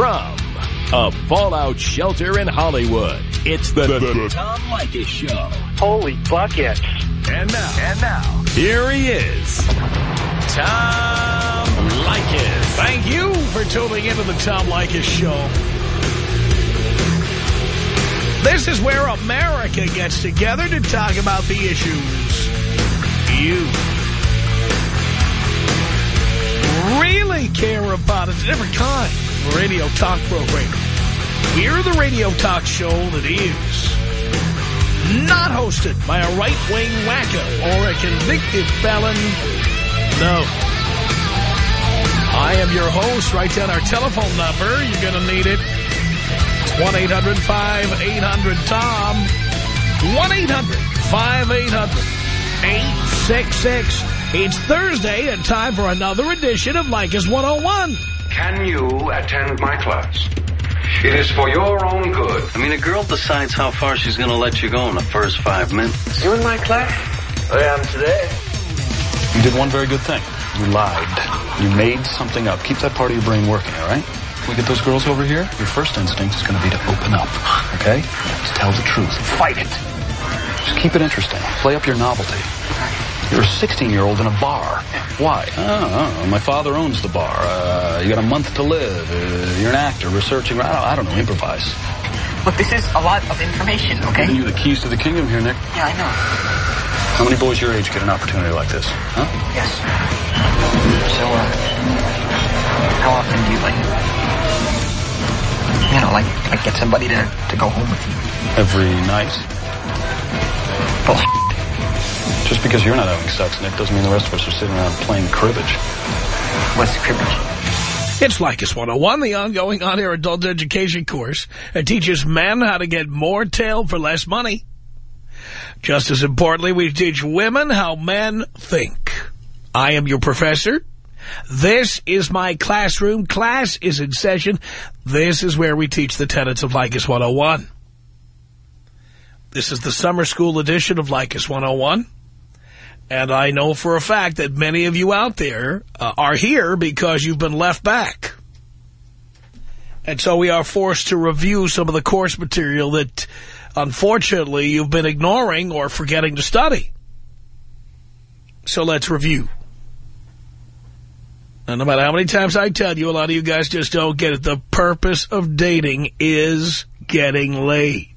From a fallout shelter in Hollywood, it's the, the, the Tom Leykis Show. Holy buckets. And now, and now, here he is, Tom Leykis. Thank you for tuning into the Tom Leykis Show. This is where America gets together to talk about the issues you really care about. It's a different kind of radio talk program. We're the radio talk show that is not hosted by a right-wing wacko or a convicted felon. No. I am your host. Write down our telephone number. You're going to need it. It's 1-800-5800-TOM. 1-800-5800-866. It's Thursday and time for another edition of Leykis 101. Can you attend my class? It is for your own good. I mean, a girl decides how far she's going to let you go in the first five minutes. You in my class? I am today. You did one very good thing. You lied. You made something up. Keep that part of your brain working, all right? We get those girls over here, your first instinct is going to be to open up, okay? To tell the truth. Fight it. Just keep it interesting. Play up your novelty. You're a 16-year-old in a bar. Why? Oh, my father owns the bar. Uh, you got a month to live. Uh, you're an actor researching. I don't, I don't know. Improvise. Look, this is a lot of information, okay? Giving you the keys to the kingdom here, Nick. Yeah, I know. How many boys your age get an opportunity like this? Huh? Yes. So, uh, how often do you like, you know, like, like get somebody to, to go home with you? Every night. Well, Just because you're not having sex, Nick, doesn't mean the rest of us are sitting around playing cribbage. what's cribbage? It's Leykis 101, the ongoing on-air adult education course that teaches men how to get more tail for less money. Just as importantly, we teach women how men think. I am your professor. This is my classroom. Class is in session. This is where we teach the tenets of Leykis 101. This is the summer school edition of Leykis 101. And I know for a fact that many of you out there uh, are here because you've been left back. And so we are forced to review some of the course material that, unfortunately, you've been ignoring or forgetting to study. So let's review. And no matter how many times I tell you, a lot of you guys just don't get it. The purpose of dating is getting laid.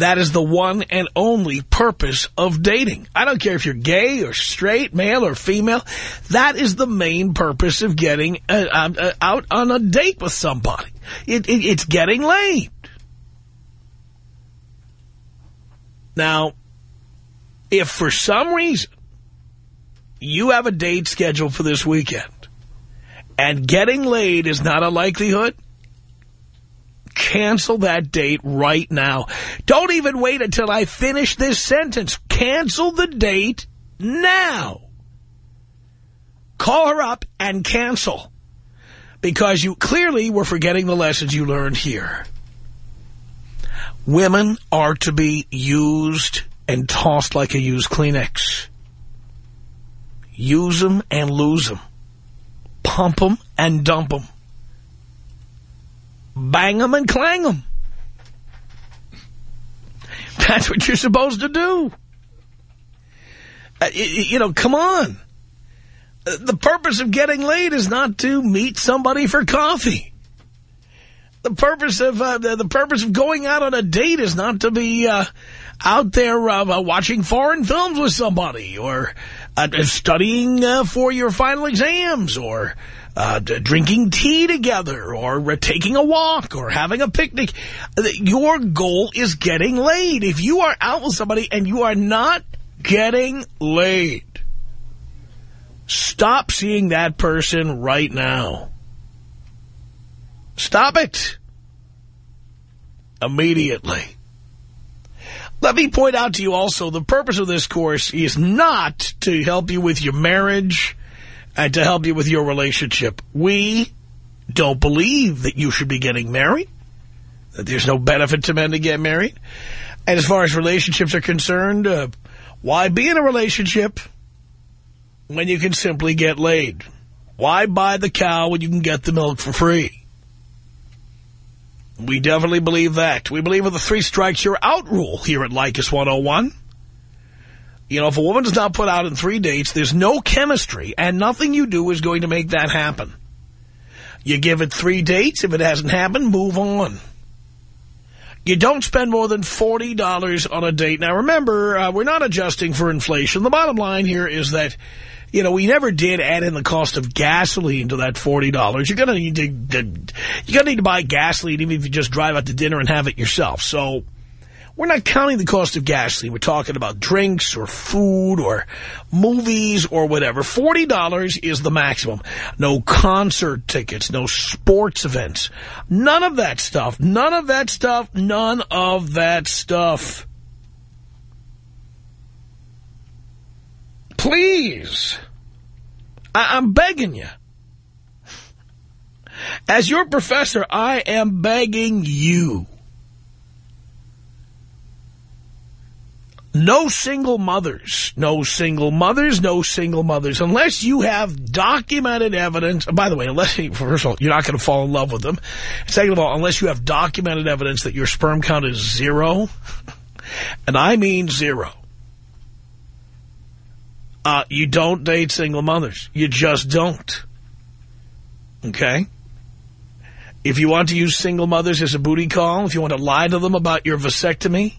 That is the one and only purpose of dating. I don't care if you're gay or straight, male or female. That is the main purpose of getting uh, uh, out on a date with somebody. It, it, it's getting laid. Now, if for some reason you have a date scheduled for this weekend and getting laid is not a likelihood, cancel that date right now. Don't even wait until I finish this sentence. Cancel the date now. Call her up and cancel. Because you clearly were forgetting the lessons you learned here. Women are to be used and tossed like a used Kleenex. Use them and lose them. Pump them and dump them. Bang them and clang them. That's what you're supposed to do. Uh, you know, come on. Uh, the purpose of getting laid is not to meet somebody for coffee. The purpose of uh, the purpose of going out on a date is not to be uh, out there uh, watching foreign films with somebody or uh, studying uh, for your final exams or uh, drinking tea together or uh, taking a walk or having a picnic. Your goal is getting laid. If you are out with somebody and you are not getting laid, stop seeing that person right now. Stop it. Immediately. Let me point out to you also, the purpose of this course is not to help you with your marriage and to help you with your relationship. We don't believe that you should be getting married, that there's no benefit to men to get married. And as far as relationships are concerned, uh, why be in a relationship when you can simply get laid? Why buy the cow when you can get the milk for free? We definitely believe that. We believe in the three strikes you're out rule here at Leykis 101. You know, if a woman does not put out in three dates, there's no chemistry, and nothing you do is going to make that happen. You give it three dates. If it hasn't happened, move on. You don't spend more than $40 on a date. Now, remember, uh, we're not adjusting for inflation. The bottom line here is that, you know, we never did add in the cost of gasoline to that $40. You're going to need to, you're going to need to buy gasoline even if you just drive out to dinner and have it yourself. So we're not counting the cost of gasoline. We're talking about drinks or food or movies or whatever. $40 is the maximum. No concert tickets, no sports events. None of that stuff. None of that stuff. None of that stuff. Please. I I'm begging you. As your professor, I am begging you. No single mothers, no single mothers, no single mothers, unless you have documented evidence. By the way, unless, first of all, you're not going to fall in love with them. Second of all, unless you have documented evidence that your sperm count is zero, and I mean zero, uh, you don't date single mothers. You just don't. Okay? If you want to use single mothers as a booty call, if you want to lie to them about your vasectomy,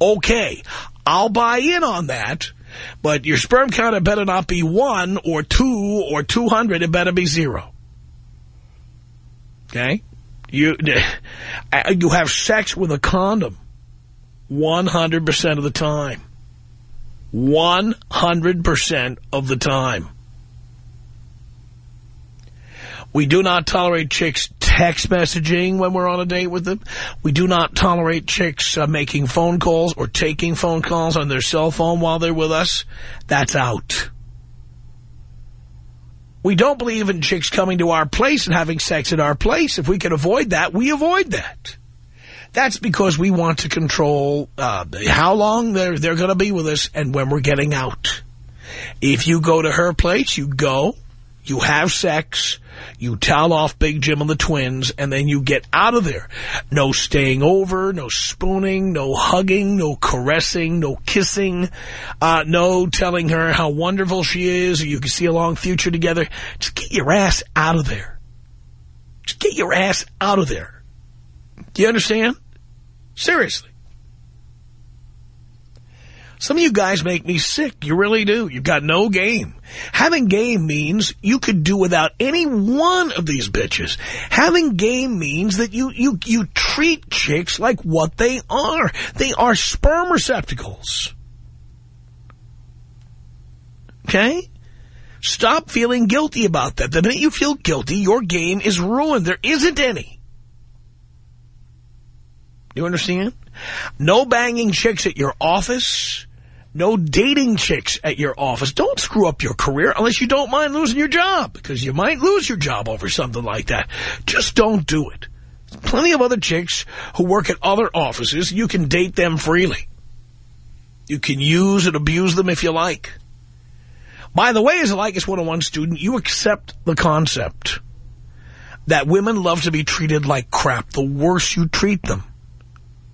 okay, I'll buy in on that, but your sperm count had better not be one or two or 200. It better be zero. Okay? You, you have sex with a condom 100% of the time. 100% of the time. We do not tolerate chicks text messaging when we're on a date with them. We do not tolerate chicks uh, making phone calls or taking phone calls on their cell phone while they're with us. That's out. We don't believe in chicks coming to our place and having sex at our place. If we can avoid that, we avoid that. That's because we want to control uh, how long they're, they're going to be with us and when we're getting out. If you go to her place, you go, you have sex, you towel off Big Jim and the twins, and then you get out of there. No staying over, no spooning, no hugging, no caressing, no kissing, uh, no telling her how wonderful she is or you can see a long future together. Just get your ass out of there. Just get your ass out of there. Do you understand? Seriously. Some of you guys make me sick. You really do. You've got no game. Having game means you could do without any one of these bitches. Having game means that you, you, you treat chicks like what they are. They are sperm receptacles. Okay? Stop feeling guilty about that. The minute you feel guilty, your game is ruined. There isn't any. You understand? No banging chicks at your office. No dating chicks at your office. Don't screw up your career unless you don't mind losing your job, because you might lose your job over something like that. Just don't do it. Plenty of other chicks who work at other offices. You can date them freely. You can use and abuse them if you like. By the way, as a Leykis 101 student, you accept the concept that women love to be treated like crap. The worse you treat them,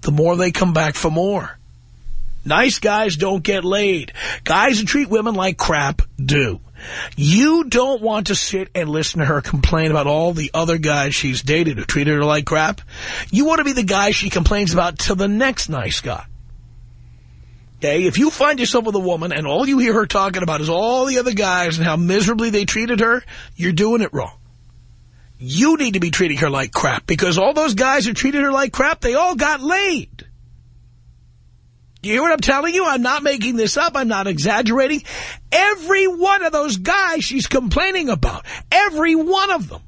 the more they come back for more. Nice guys don't get laid. Guys who treat women like crap do. You don't want to sit and listen to her complain about all the other guys she's dated who treated her like crap. You want to be the guy she complains about to the next nice guy. Okay, if you find yourself with a woman and all you hear her talking about is all the other guys and how miserably they treated her, you're doing it wrong. You need to be treating her like crap because all those guys who treated her like crap, they all got laid. You hear what I'm telling you? I'm not making this up. I'm not exaggerating. Every one of those guys she's complaining about, every one of them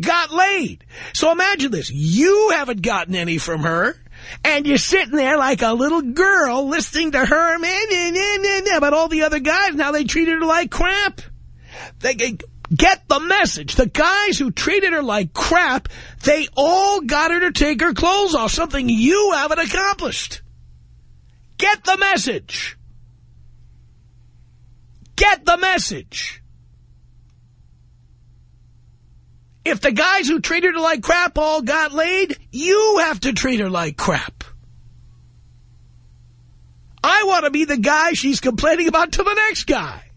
got laid. So imagine this. You haven't gotten any from her. And you're sitting there like a little girl listening to her about all the other guys. Now they treated her like crap. They get the message. The guys who treated her like crap, they all got her to take her clothes off, something you haven't accomplished. Get the message. Get the message. If the guys who treated her like crap all got laid, you have to treat her like crap. I want to be the guy she's complaining about to the next guy.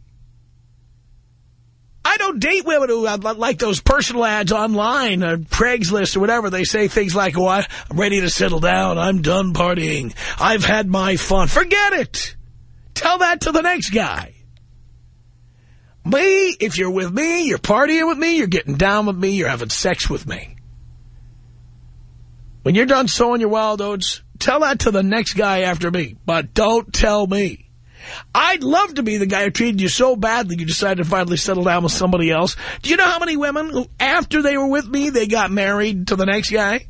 I don't date women who uh, like those personal ads online, or Craigslist or whatever. They say things like, oh, I'm ready to settle down. I'm done partying. I've had my fun. Forget it. Tell that to the next guy. Me, if you're with me, you're partying with me, you're getting down with me, you're having sex with me. When you're done sowing your wild oats, tell that to the next guy after me, but don't tell me. I'd love to be the guy who treated you so badly you decided to finally settle down with somebody else. Do you know how many women who, after they were with me, they got married to the next guy?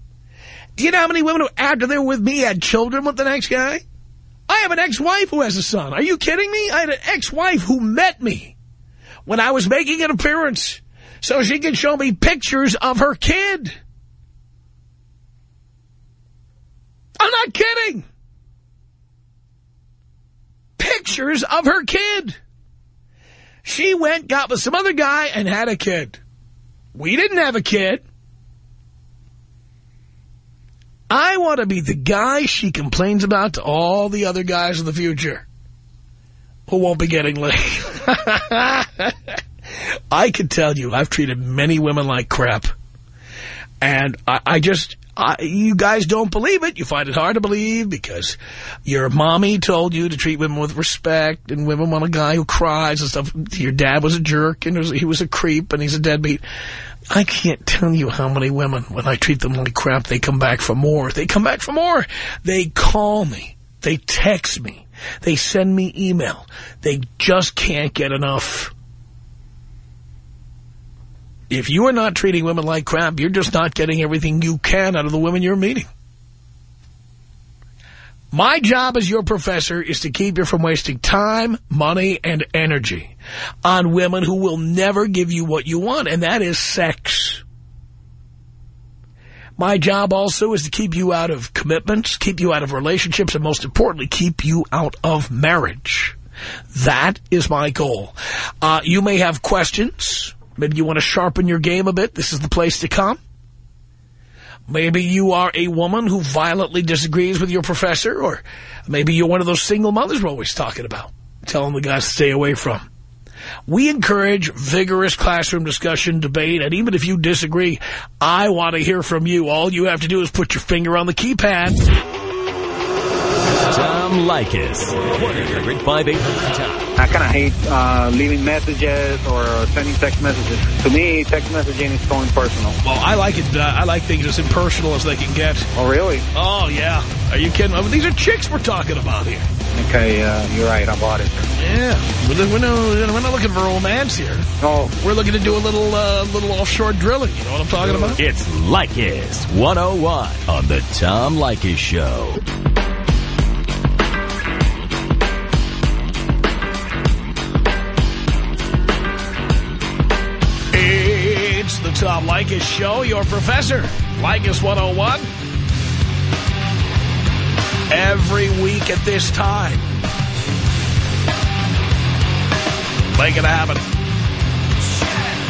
Do you know how many women who, after they were with me, had children with the next guy? I have an ex-wife who has a son. Are you kidding me? I had an ex-wife who met me when I was making an appearance so she could show me pictures of her kid. I'm not kidding. Pictures of her kid. She went, got with some other guy, and had a kid. We didn't have a kid. I want to be the guy she complains about to all the other guys in the future who won't be getting laid. I can tell you, I've treated many women like crap. And I, I just, I, you guys don't believe it. You find it hard to believe because your mommy told you to treat women with respect and women want a guy who cries and stuff. Your dad was a jerk and he was a creep and he's a deadbeat. I can't tell you how many women, when I treat them like crap, they come back for more. They come back for more. They call me. They text me. They send me email. They just can't get enough. If you are not treating women like crap, you're just not getting everything you can out of the women you're meeting. My job as your professor is to keep you from wasting time, money, and energy on women who will never give you what you want, and that is sex. My job also is to keep you out of commitments, keep you out of relationships, and most importantly, keep you out of marriage. That is my goal. Uh, you may have questions. Maybe you want to sharpen your game a bit. This is the place to come. Maybe you are a woman who violently disagrees with your professor, or maybe you're one of those single mothers we're always talking about, telling the guys to stay away from. We encourage vigorous classroom discussion, debate, and even if you disagree, I want to hear from you. All you have to do is put your finger on the keypad. Tom Leykis. 1-800-5800-TOM. I kind of hate uh, leaving messages or sending text messages. To me, text messaging is so impersonal. Well, I like it. Uh, I like things as impersonal as they can get. Oh, really? Oh, yeah. Are you kidding? I mean, these are chicks we're talking about here. Okay, uh, you're right. I bought it. Yeah. We're, we're, no, we're not looking for romance here. Oh. We're looking to do a little uh, little offshore drilling. You know what I'm talking about? It's Leykis 101 on the Tom Leykis Show. The Tom Leykis Show, your professor, Leykis 101. Every week at this time. Make it happen.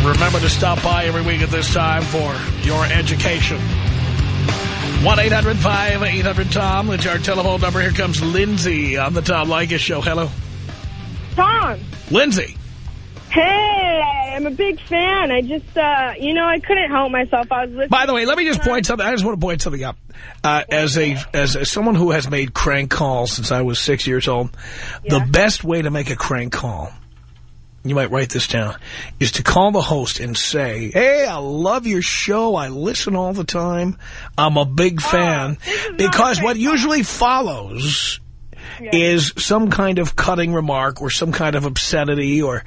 Remember to stop by every week at this time for your education. 1-800-5800-TOM. That's our telephone number. Here comes Lindsay on the Tom Leykis Show. Hello. Tom. Lindsay. Hey, I'm a big fan. I just, uh, you know, I couldn't help myself. I was listening. By the way, let me just point something. I just want to point something up. Uh, as a as, as someone who has made crank calls since I was six years old, Yeah. the best way to make a crank call, you might write this down, is to call the host and say, "Hey, I love your show. I listen all the time. I'm a big fan." is not a because what usually follows is some kind of cutting remark or some kind of obscenity or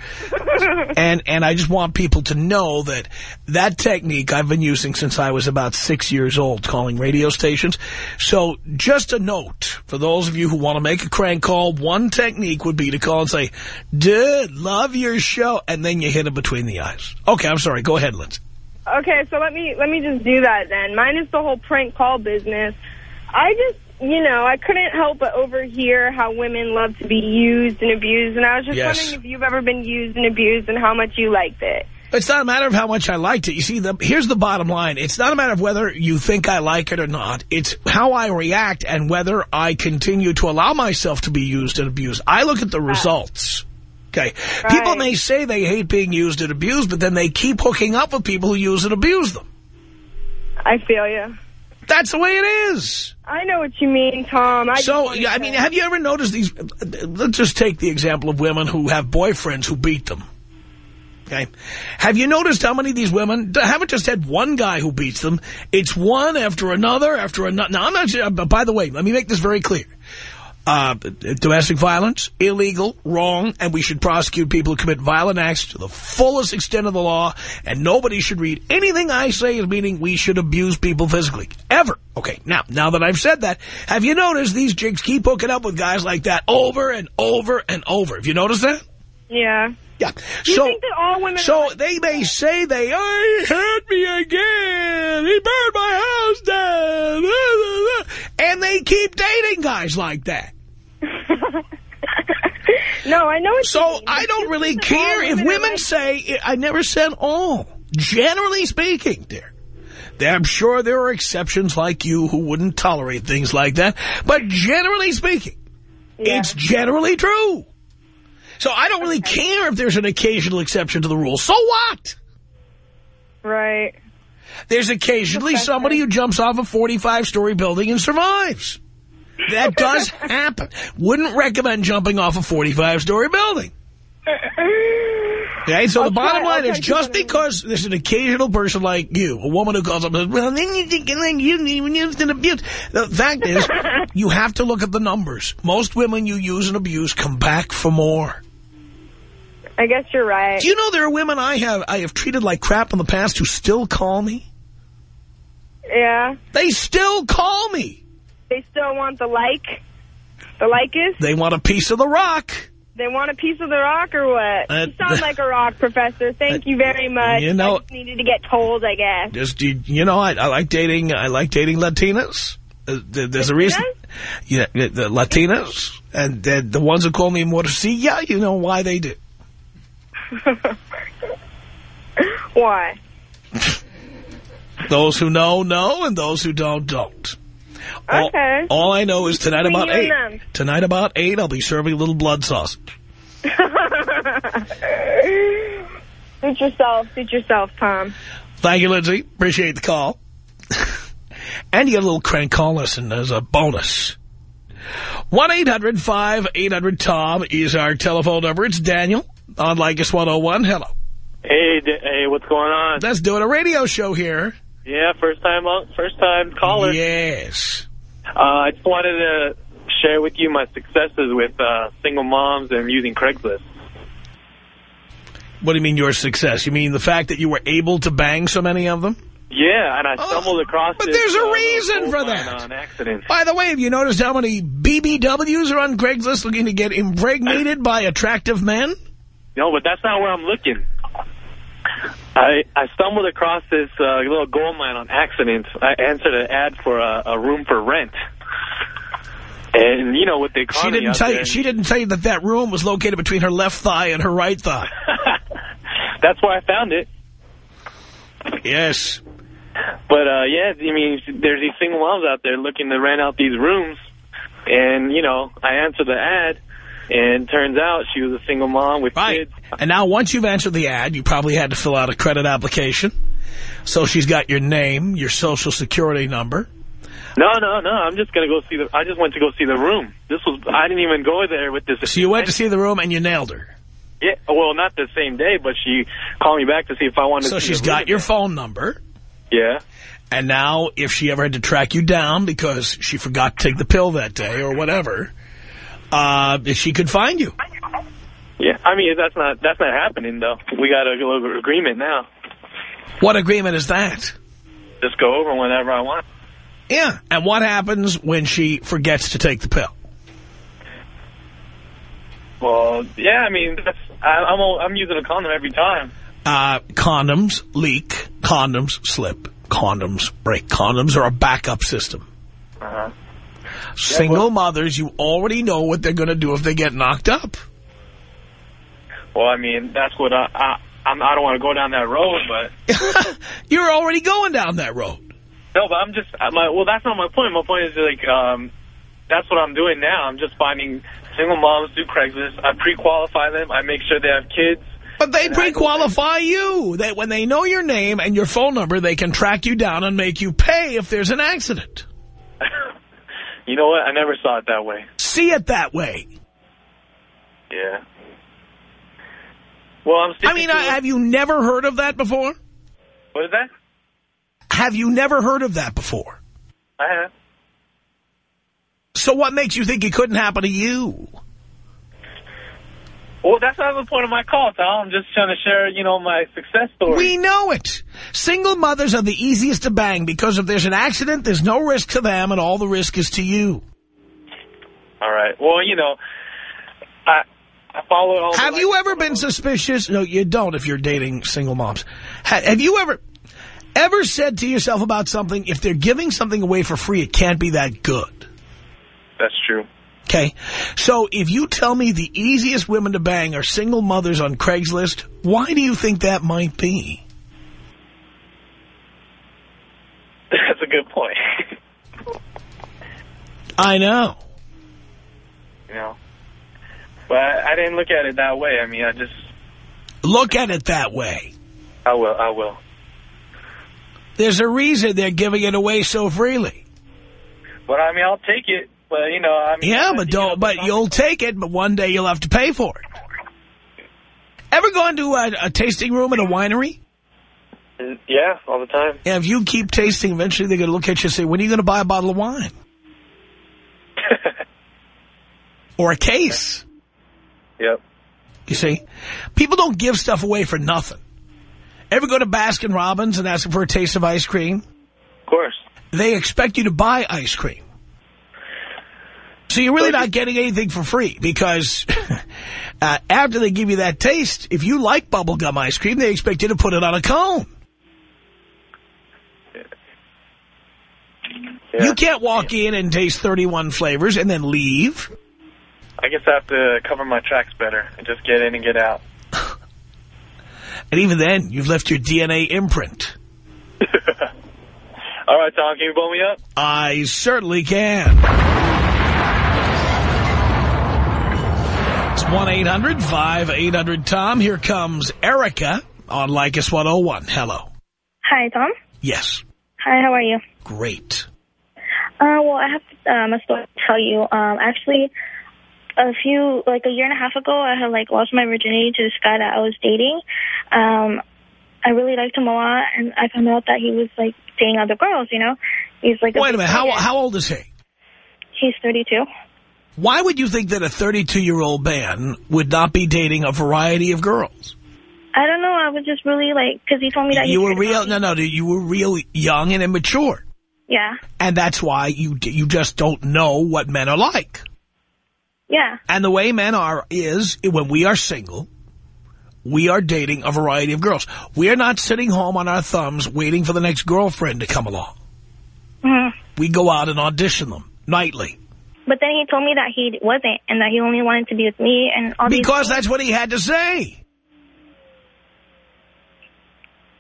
and and I just want people to know that that technique I've been using since I was about six years old, calling radio stations. So just a note for those of you who want to make a crank call, one technique would be to call and say, dude, love your show, and then you hit it between the eyes. Okay, I'm sorry. Go ahead, Lindsay. Okay, so let me let me just do that then. Mine is the whole prank call business. I just, you know, I couldn't help but overhear how women love to be used and abused, and I was just Yes. wondering if you've ever been used and abused and how much you liked it. It's not a matter of how much I liked it. You see, the, here's the bottom line. It's not a matter of whether you think I like it or not. It's how I react and whether I continue to allow myself to be used and abused. I look at the results. Okay. Right. People may say they hate being used and abused, but then they keep hooking up with people who use and abuse them. I feel you. That's the way it is. I know what you mean, Tom. I So, yeah, I mean, have you ever noticed these? Let's just take the example of women who have boyfriends who beat them. Okay. Have you noticed how many of these women haven't just had one guy who beats them? It's one after another after another. Now, I'm not by the way, let me make this very clear. Uh, domestic violence, illegal, wrong, and we should prosecute people who commit violent acts to the fullest extent of the law, and nobody should read anything I say as meaning we should abuse people physically. Ever. Okay, now, now that I've said that, have you noticed these jigs keep hooking up with guys like that over and over and over? Have you noticed that? Yeah. Yeah. You so, think that all women so they may say they, hurt me again. He burned my house down. And they keep dating guys like that. no, I know what So I don't really think that all care if women say, I never said all. Generally speaking, dear. I'm sure there are exceptions like you who wouldn't tolerate things like that. But generally speaking, Yeah. it's generally true. So I don't really care if there's an occasional exception to the rule. So what? Right. There's occasionally somebody who jumps off a 45-story building and survives. That does happen. Wouldn't recommend jumping off a 45-story building. Okay, so I'll the bottom try- line is just keep it in because there's an occasional person like you, a woman who calls up and says, well, then you think and you you used and abused. The fact is, you have to look at the numbers. Most women you use and abuse come back for more. I guess you're right. Do you know there are women I have I have treated like crap in the past who still call me? yeah. They still call me. They still want the like. The like is? They want a piece of the rock. They want a piece of the rock or what? Uh, you sound like a rock, Professor. Thank you very much. you know- needed to get told, I guess. Just you, you know, I, I like dating. I like dating Latinas. Uh, there- there's a reason. Yeah, the the Latinas and the, the ones who call me Morcilla. You know why they do. Why? Those who know know, and those who don't don't. All, Okay. all I know is tonight Between about eight. them. Tonight about eight, I'll be serving a little blood sausage. Suit yourself. Suit yourself, Tom. Thank you, Lindsay. Appreciate the call. and you get a little crank call listen as a bonus. 1-800-5800-TOM is our telephone number. It's Daniel on Leykis 101. Hello. Hey, hey, what's going on? Let's do it. A radio show here. Yeah, first time, first time caller. Yes. Uh, I just wanted to share with you my successes with uh, single moms and using Craigslist. What do you mean your success? You mean the fact that you were able to bang so many of them? Yeah, and I stumbled across. Oh, but there's a uh, reason for that. On accident. By the way, have you noticed how many BBWs are on Craigslist looking to get impregnated by attractive men? No, but that's not where I'm looking. I I stumbled across this uh, little gold mine on accident. I answered an ad for a, a room for rent. And you know what the She economy didn't tell you. She didn't tell you that that room was located between her left thigh and her right thigh. That's where I found it. Yes. But, uh, yeah, I mean, there's these single moms out there looking to rent out these rooms. And, you know, I answered the ad, and turns out she was a single mom with Right. kids. And now once you've answered the ad, you probably had to fill out a credit application. So she's got your name, your social security number. No, no, no, I'm just going to go see the, I just went to go see the room. This was, I didn't even go there with this. So you went to see the room and you nailed her. Yeah, well, not the same day, but she called me back to see if I wanted So to see she's got your phone number. Yeah. And now if she ever had to track you down because she forgot to take the pill that day or whatever, uh, she could find you. Yeah, I mean, that's not, that's not happening, though. We got a little agreement now. What agreement is that? Just go over whenever I want. Yeah. And what happens when she forgets to take the pill? Well, yeah, I mean, that's, I, I'm, I'm using a condom every time. Uh, condoms leak, condoms slip, condoms break. Condoms are a backup system. Uh-huh. Single mothers, you already know what they're going to do if they get knocked up. Well, I mean, that's what I, I I'm, I don't want to go down that road, but You're already going down that road. no, but I'm just my. Well, that's not my point. My point is like um, that's what I'm doing now. I'm just finding single moms through Craigslist. I pre-qualify them. I make sure they have kids. But they pre-qualify you. That when they know your name and your phone number, they can track you down and make you pay if there's an accident. You know what? I never saw it that way. See it that way. Yeah. Well, I'm. I mean, I, have you never heard of that before? What is that? Have you never heard of that before? I have. So what makes you think it couldn't happen to you? Well, that's not the point of my call, Tom. I'm just trying to share, you know, my success story. We know it. Single mothers are the easiest to bang because if there's an accident, there's no risk to them and all the risk is to you. All right. Well, you know, I follow all. Have you ever been suspicious? No, you don't if you're dating single moms. Have you ever ever said to yourself about something, if they're giving something away for free, it can't be that good? That's true. Okay? So if you tell me the easiest women to bang are single mothers on Craigslist, why do you think that might be? That's a good point. I know. you know, but I, I didn't look at it that way. I mean, I just Look at it that way. I will. I will. There's a reason they're giving it away so freely. But I mean, I'll take it. But you know, I mean, Yeah, but don't. But you'll take it. But one day you'll have to pay for it. Ever gone to a, a tasting room at a winery? Yeah, all the time. Yeah, if you keep tasting, eventually they're going to look at you and say, when are you going to buy a bottle of wine? or a case. Yep. You see? People don't give stuff away for nothing. Ever go to Baskin Robbins and ask them for a taste of ice cream? Of course. They expect you to buy ice cream. So you're really not getting anything for free because uh, after they give you that taste, if you like bubblegum ice cream, they expect you to put it on a cone. Yeah. You can't walk in and taste 31 flavors and then leave. I guess I have to cover my tracks better and just get in and get out. And even then, you've left your DNA imprint. All right, Tom, can you blow me up? I certainly can. It's 1-800-5800-TOM. Here comes Erica on Leykis 101. Hello. Hi, Tom. Yes. Hi, how are you? Great. Uh, well, I have um, a story to tell you. Um, actually, a few, like a year and a half ago, I had like lost my virginity to this guy that I was dating. Um, I really liked him a lot, and I found out that he was like dating other girls. You know, he's like. Wait a big minute. How, how old is he? He's 32. Why would you think that a 32-year-old man would not be dating a variety of girls? I don't know. I was just really like, because he told me that You he were real, no, no, you were real young and immature. Yeah, And that's why you you just don't know what men are like. Yeah, And the way men are is, when we are single, we are dating a variety of girls. We are not sitting home on our thumbs waiting for the next girlfriend to come along. hmm We go out and audition them nightly. But then he told me that he wasn't, and that he only wanted to be with me, and all. Because that's what he had to say.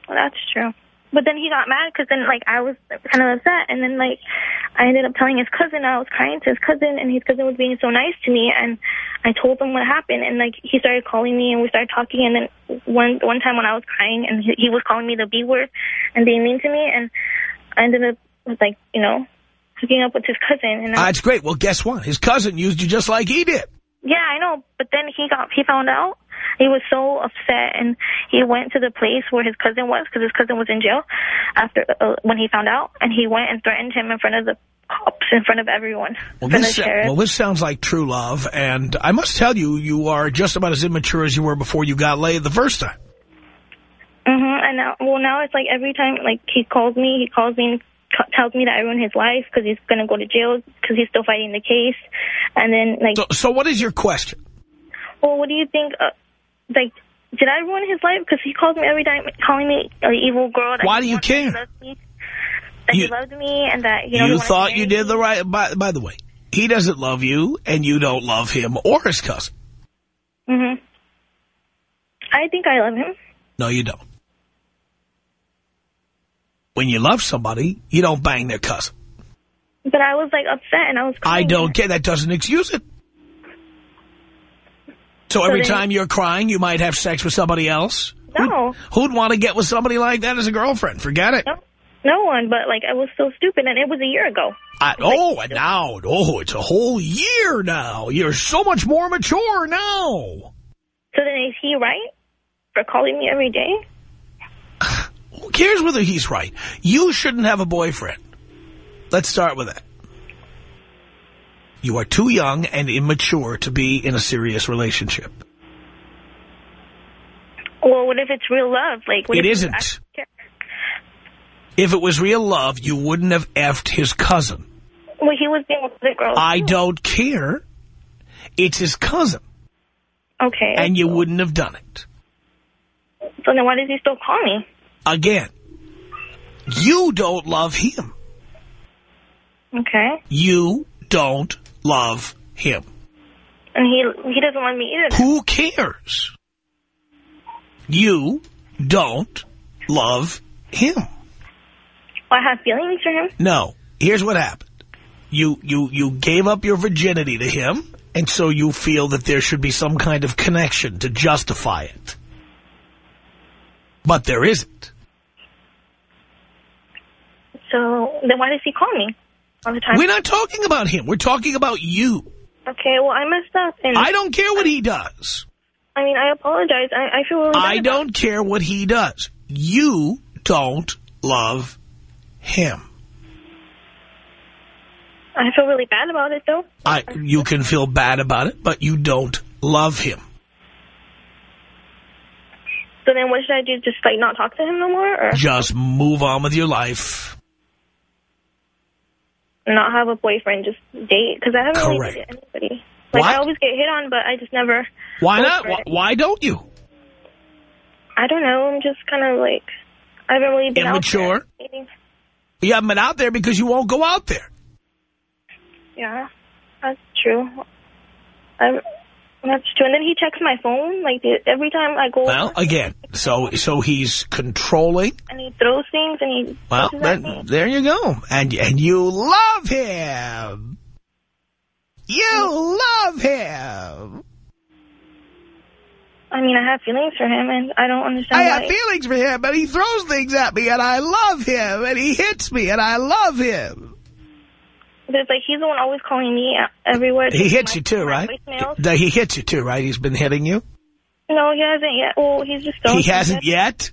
Well, that's true. But then he got mad because then, like, I was kind of upset. And then, like, I ended up telling his cousin. I was crying to his cousin, and his cousin was being so nice to me. And I told him what happened. And, like, he started calling me, and we started talking. And then one one time when I was crying, and he, he was calling me the B word and being mean to me. And I ended up, with, like, you know, hooking up with his cousin. And I, ah, That's great. Well, guess what? His cousin used you just like he did. Yeah, I know. But then he got he found out. He was so upset, and he went to the place where his cousin was because his cousin was in jail after uh, when he found out, and he went and threatened him in front of the cops, in front of everyone, Well this, well, this sounds like true love. And I must tell you, you are just about as immature as you were before you got laid the first time. Mhm. And now, well, now it's like every time, like he calls me, he calls me tells me that I ruined his life because he's gonna go to jail because he's still fighting the case, and then like, So, so what is your question? well, what do you think? Uh, like, did I ruin his life? Because he calls me every time, calling me an evil girl. That Why do you care? that You- he loved me, and that you know you thought you did the right... By, by the way, he doesn't love you, and you don't love him or his cousin. Mhm. I think I love him. No, you don't. When you love somebody, you don't bang their cousin. But I was, like, upset, and I was crying. I don't care. That doesn't excuse it. So every then- time you're crying, you might have sex with somebody else? No. Who'd want to get with somebody like that as a girlfriend? Forget it. No, no one, but, like, I was so stupid, and it was a year ago. I, oh, and now, oh, it's a whole year now. You're so much more mature now. So then is he right for calling me every day? Who cares whether he's right? You shouldn't have a boyfriend. Let's start with that. You are too young and immature to be in a serious relationship. Well, what if it's real love? Like, what It isn't. If it was real love, you wouldn't have effed his cousin. Well, he was being with the girl. I don't care. It's his cousin, Okay. and you wouldn't have done it. So then why does he still call me? Again, you don't love him. Okay. You don't love him. And he he doesn't want me either. Who cares? You don't love him. I have feelings for him. No. Here's what happened. You, you, you gave up your virginity to him, and so you feel that there should be some kind of connection to justify it. But there isn't. So then why does he call me all the time? We're not talking about him. We're talking about you. Okay, well, I messed up. and I don't care what he does. I mean, I apologize. I, I feel really bad I don't care what he does. You don't love him. I feel really bad about it, though. I, you can feel bad about it, but you don't love him. So then what should I do? Just, like, not talk to him no more? Or Just move on with your life. Not have a boyfriend, just date? Because I haven't really dated anybody. Like, What? I always get hit on, but I just never... Why not? Why, why don't you? I don't know. I'm just kind of, like... I haven't really been Immature? out there. You haven't been out there because you won't go out there. Yeah, that's true. I'm, that's true. And then he checks my phone, like, every time I go... Well, again, so so he's controlling. and he throws things, and he... Well, there you go. And and you love him. You love him. I mean, I have feelings for him, and I don't understand I have feelings for him, but he throws things at me, and I love him, and he hits me, and I love him. There's like he's the one always calling me everywhere. He hits My- you too, right? voicemails. He hits you too, right? He's been hitting you. No, he hasn't yet. Well, he's just. He hasn't yet.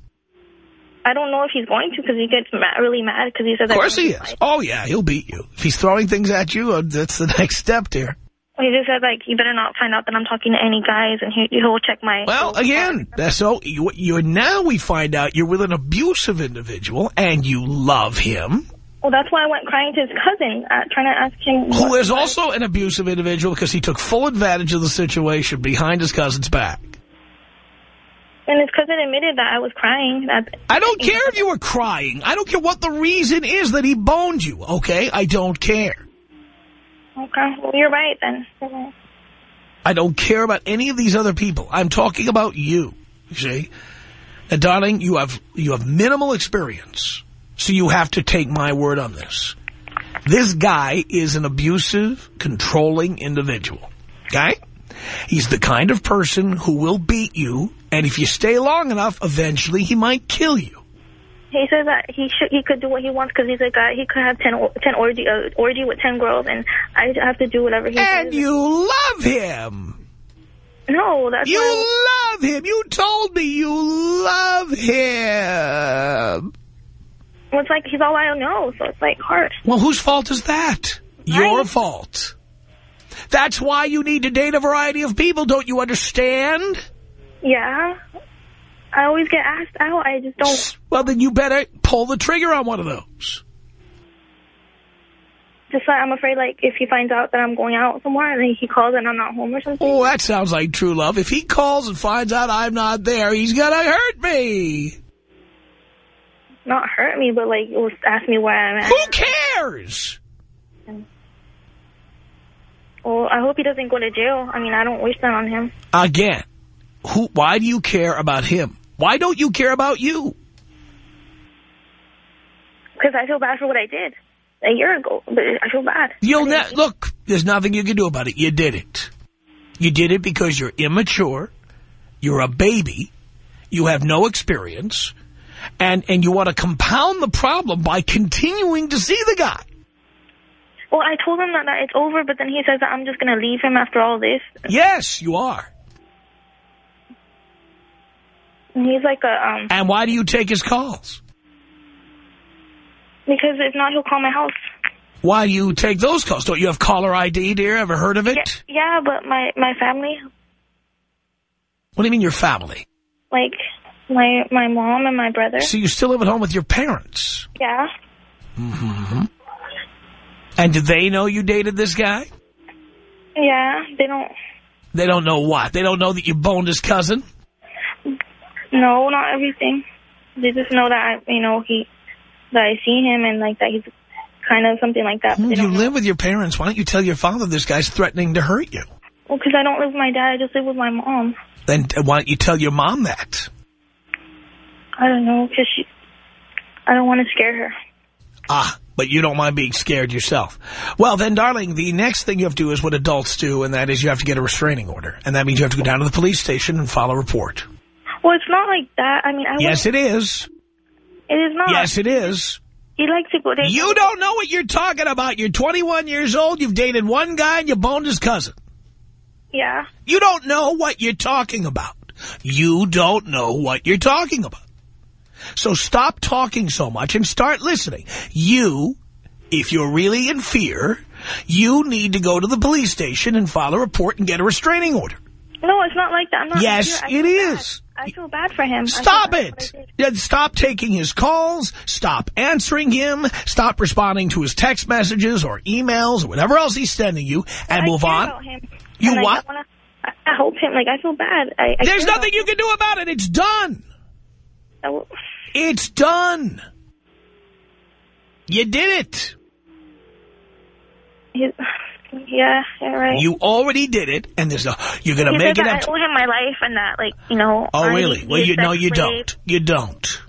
I don't know if he's going to because he gets mad, really mad because he says. Of course he is. Oh yeah, he'll beat you if he's throwing things at you. uh, That's the next step, dear. He just said like you better not find out that I'm talking to any guys, and he he'll check my. Well, again, that's so you, you're now we find out you're with an abusive individual and you love him, Well, that's why I went crying to his cousin, uh, trying to ask him. Who is also an abusive individual because he took full advantage of the situation behind his cousin's back. And his cousin admitted that I was crying. That I don't care if you were crying. I don't care what the reason is that he boned you, okay? I don't care. Okay, well you're right then. I don't care about any of these other people. I'm talking about you, you see? And darling, you have you have minimal experience, so you have to take my word on this. This guy is an abusive, controlling individual, okay? He's the kind of person who will beat you, and if you stay long enough, eventually he might kill you. He says that he should he could do what he wants because he's a guy. He could have ten or- ten orgy uh, orgy with ten girls, and I have to do whatever he And says. you love him. No, that's You love him. You told me you love him. Well, it's like he's all I know, so it's like hard. Well, whose fault is that? Your fault. That's why you need to date a variety of people, don't you understand? Yeah. I always get asked out. I just don't. Well, then you better pull the trigger on one of those. Just like I'm afraid, like if he finds out that I'm going out somewhere and then he calls and I'm not home or something. Oh, that sounds like true love. If he calls and finds out I'm not there, he's gonna hurt me. Not hurt me, but like ask me where I'm at. Who cares? Well, I hope he doesn't go to jail. I mean, I don't wish that on him. Again, who? why do you care about him? Why don't you care about you? Because I feel bad for what I did a year ago. But I feel bad. You'll ne look. There's nothing you can do about it. You did it. You did it because you're immature. You're a baby. You have no experience. And, and you want to compound the problem by continuing to see the guy. Well, I told him that, that it's over, but then he says that I'm just going to leave him after all this. Yes, you are. He's like a, um... And why do you take his calls? Because if not, he'll call my house. Why do you take those calls? Don't you have caller ID, dear? Ever heard of it? Yeah, yeah but my, my family... What do you mean your family? Like, my my mom and my brother. So you still live at home with your parents? Yeah. Mm-hmm. And did they know you dated this guy? Yeah, they don't... They don't know what? They don't know that you boned his cousin? No, not everything. They just know that, I, you know, he... That I see him and, like, that he's kind of something like that. Well, you live know. with your parents. Why don't you tell your father this guy's threatening to hurt you? Well, because I don't live with my dad. I just live with my mom. Then why don't you tell your mom that? I don't know, because she... I don't want to scare her. Ah, but you don't mind being scared yourself. Well, then, darling, the next thing you have to do is what adults do, and that is you have to get a restraining order. And that means you have to go down to the police station and file a report. Well, it's not like that. I mean, I Yes, it is. It is not. Yes, it is. He likes to go... there. You don't know what you're talking about. You're 21 years old. You've dated one guy, and you boned his cousin. Yeah. You don't know what you're talking about. You don't know what you're talking about. So stop talking so much and start listening. You, if you're really in fear, you need to go to the police station and file a report and get a restraining order. No, it's not like that. I'm not yes, it is. Bad. I feel bad for him. Stop it. Stop taking his calls. Stop answering him. Stop responding to his text messages or emails or whatever else he's sending you and I move on. You and what? I, wanna, I hope him. Like, I feel bad. I, I There's nothing you can do about it. It's done. Oh. It's done. You did it. He's, yeah, yeah, right. You already did it, and there's a you're going to make it up. I owe him my life and that, like, you know. Oh, really? Well, you know, you don't. You don't.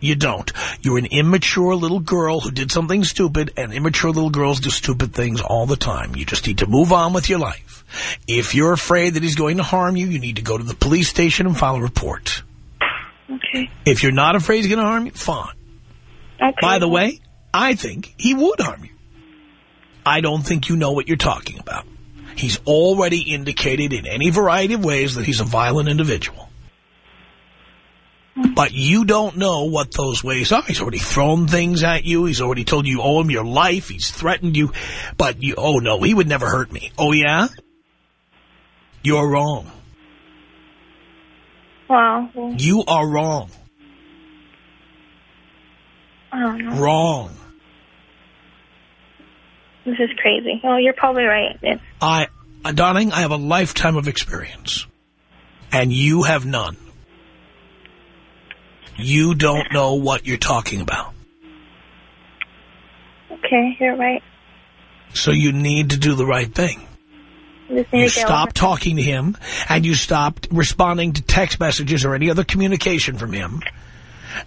You don't. You're an immature little girl who did something stupid, and immature little girls do stupid things all the time. You just need to move on with your life. If you're afraid that he's going to harm you, you need to go to the police station and file a report. Okay. If you're not afraid he's going to harm you, fine. Okay. By the way, I think he would harm you. I don't think you know what you're talking about. He's already indicated in any variety of ways that he's a violent individual. But you don't know what those ways are. He's already thrown things at you. He's already told you oh, you owe him your life. He's threatened you. But you, oh no, he would never hurt me. Oh yeah? You're wrong. Wow. Well, you are wrong. I don't know. Wrong. This is crazy. Oh, you're probably right. It's I, uh, darling, I have a lifetime of experience. And you have none. You don't know what you're talking about. Okay, you're right. So you need to do the right thing. You stop talking to him, and you stop responding to text messages or any other communication from him.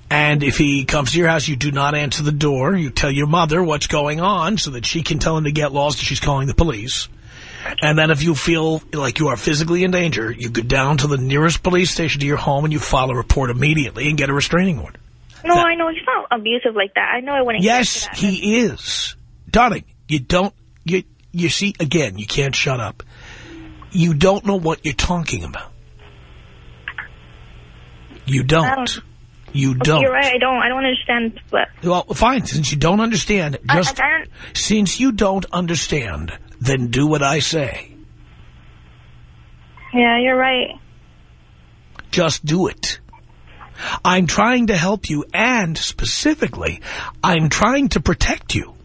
And if he comes to your house, you do not answer the door. You tell your mother what's going on so that she can tell him to get lost she's calling the police. And then if you feel like you are physically in danger, you go down to the nearest police station to your home and you file a report immediately and get a restraining order. No, that, I know. He's not abusive like that. I know I wouldn't Yes, he is. Darling, you don't... You, you see, again, you can't shut up. You don't know what you're talking about. You don't. don't. You don't. You're right. I don't. I don't understand. But well, fine. Since you don't understand, just I, I since you don't understand, then do what I say. Yeah, you're right. Just do it. I'm trying to help you, and specifically, I'm trying to protect you.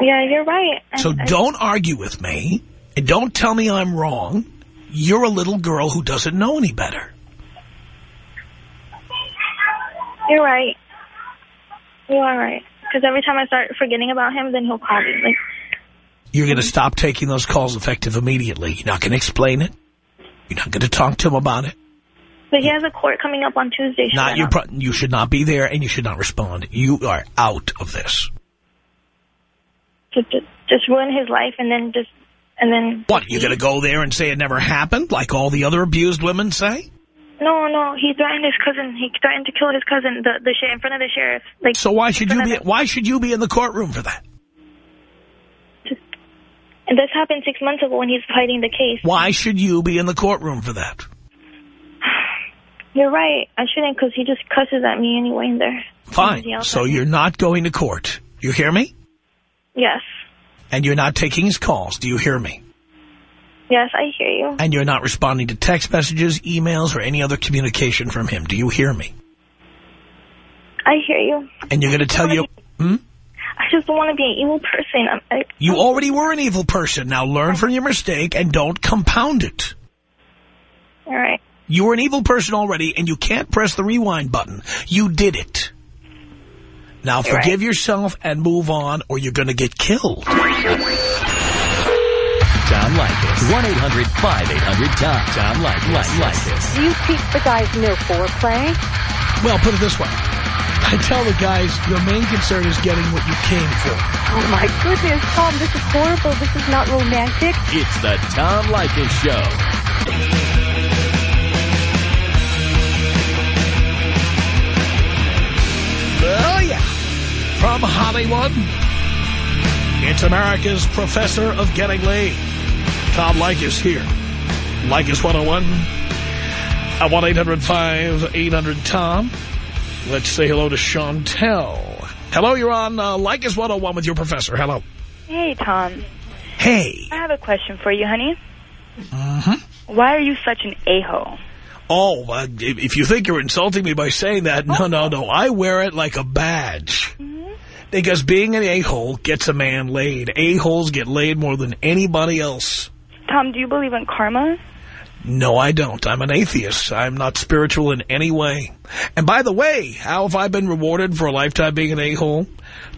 Yeah, you're right. So I, uh, don't argue with me, and don't tell me I'm wrong. You're a little girl who doesn't know any better. You're right. You are right. Because every time I start forgetting about him, then he'll call me. Like, You're going to stop taking those calls effective immediately. You're not going to explain it. You're not going to talk to him about it. But he has a court coming up on Tuesday. Not your. You should not be there, and you should not respond. You are out of this. To just, just ruin his life and then just and then What? You going to go there and say it never happened, like all the other abused women say? no no he threatened his cousin he threatened to kill his cousin the the in front of the sheriff like So why should you be? the- Why should you be in the courtroom for that? and this happened six months ago when he's fighting the case Why should you be in the courtroom for that? you're right I shouldn't because he just cusses at me anyway in there Fine. So you're not going to court. You hear me? Yes And you're not taking his calls. Do you hear me? yes I hear you And you're not responding to text messages, emails, or any other communication from him. Do you hear me? I hear you And you're going to tell you... Hmm? I just don't want to be an evil person I'm, I, You already were an evil person. Now learn from your mistake and don't compound it. all right You were an evil person already, and you can't press the rewind button. You did it. Now You're forgive right. yourself and move on, or you're going to get killed. Tom Leykis. 1-800-5800-TOM. Tom Leykis. Leykis. Do you teach the guys no foreplay? Well, put it this way. I tell the guys, your main concern is getting what you came for. Oh my goodness, Tom, this is horrible. This is not romantic. It's the Tom Leykis Show. From Hollywood, it's America's professor of getting laid. Tom Leykis here. Leykis 101 at 1-800-5800-TOM. Let's say hello to Chantel. Hello, you're on uh, Leykis 101 with your professor. Hello. Hey, Tom. Hey. I have a question for you, honey. Mm-hmm. Why are you such an a-hole? Oh, uh, if if you think you're insulting me by saying that, no, no, no. I wear it like a badge. Because being an a-hole gets a man laid. A-holes get laid more than anybody else. Tom, do you believe in karma? No, I don't. I'm an atheist. I'm not spiritual in any way. And by the way, how have I been rewarded for a lifetime being an a-hole?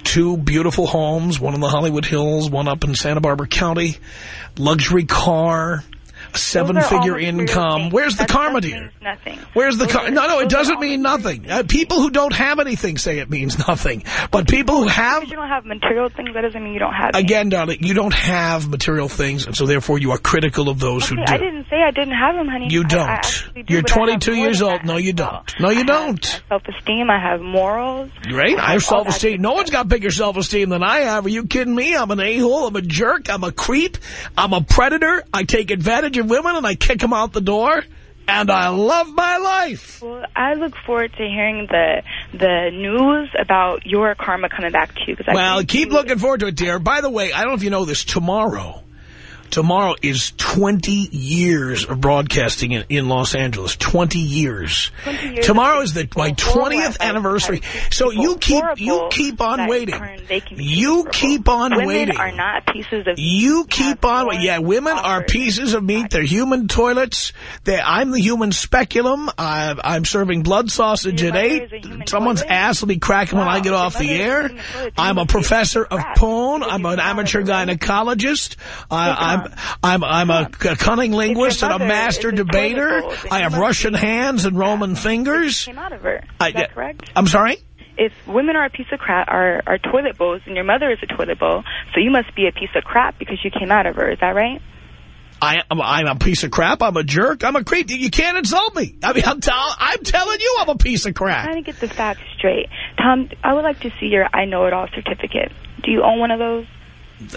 Two beautiful homes, one in the Hollywood Hills, one up in Santa Barbara County, luxury car, seven-figure income. Where's the karma, dear? Nothing. Where's the car? No, no, it doesn't mean nothing. Uh, people who don't have anything say it means nothing. But people who have... Because you don't have material things, that doesn't mean you don't have. Again, darling, you don't have material things, and so therefore you are critical of those Okay, who do. I didn't say I didn't have them, honey. You don't. I actually do, You're but I have 22 years old. No, you don't. No, you I don't. Self-esteem. I have morals. Right? I have self-esteem. No one's got bigger self-esteem than I have. Are you kidding me? I'm an a-hole. I'm a jerk. I'm a creep. I'm a predator. I take advantage of women and I kick them out the door. And I love my life. Well, I look forward to hearing the the news about your karma coming back to you. Well, keep looking forward to it, dear. By the way, I don't know if you know this. Tomorrow, tomorrow is 20 years of broadcasting in, in Los Angeles. 20 years. 20 years Tomorrow is the my 20th horrible. anniversary. I've So you keep you keep on waiting. You keep on Women waiting. are not pieces of You keep on. Yeah, women are pieces of meat. They're human toilets. They, I'm the human speculum. I, I'm serving blood sausage at eight. is a human Someone's toilet? ass will be cracking when I get your off the mother is a air. I'm a professor of porn. I'm an come out of amateur gynecologist. I, I'm I'm I'm a, a cunning linguist and a master is a toilet debater. I have Russian hands and Roman fingers. Came out of her. Is I- that correct? I'm sorry. If women are a piece of crap, are are toilet bowls, and your mother is a toilet bowl, so you must be a piece of crap because you came out of her. Is that right? I, I'm, I'm a piece of crap. I'm a jerk. I'm a creep. You can't insult me. I mean, I'm, tell, I'm telling you I'm a piece of crap. I'm trying to get the facts straight. Tom, I would like to see your I know it all certificate. Do you own one of those?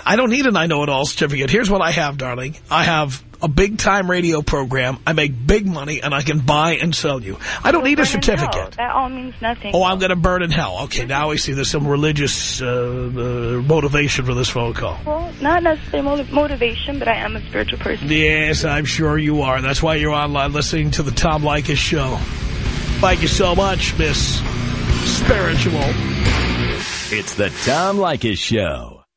I don't need an I know it all certificate. Here's what I have, darling. I have a big time radio program. I make big money and I can buy and sell you. I don't need a Burn in hell. certificate. That all means nothing. Oh, I'm going to burn in hell. Okay, now we see there's some religious uh, uh, motivation for this phone call. Well, not necessarily motiv- motivation, but I am a spiritual person. Yes, I'm sure you are. That's why you're online listening to the Tom Leykis show. Thank you so much, Miss Spiritual. It's the Tom Leykis Show.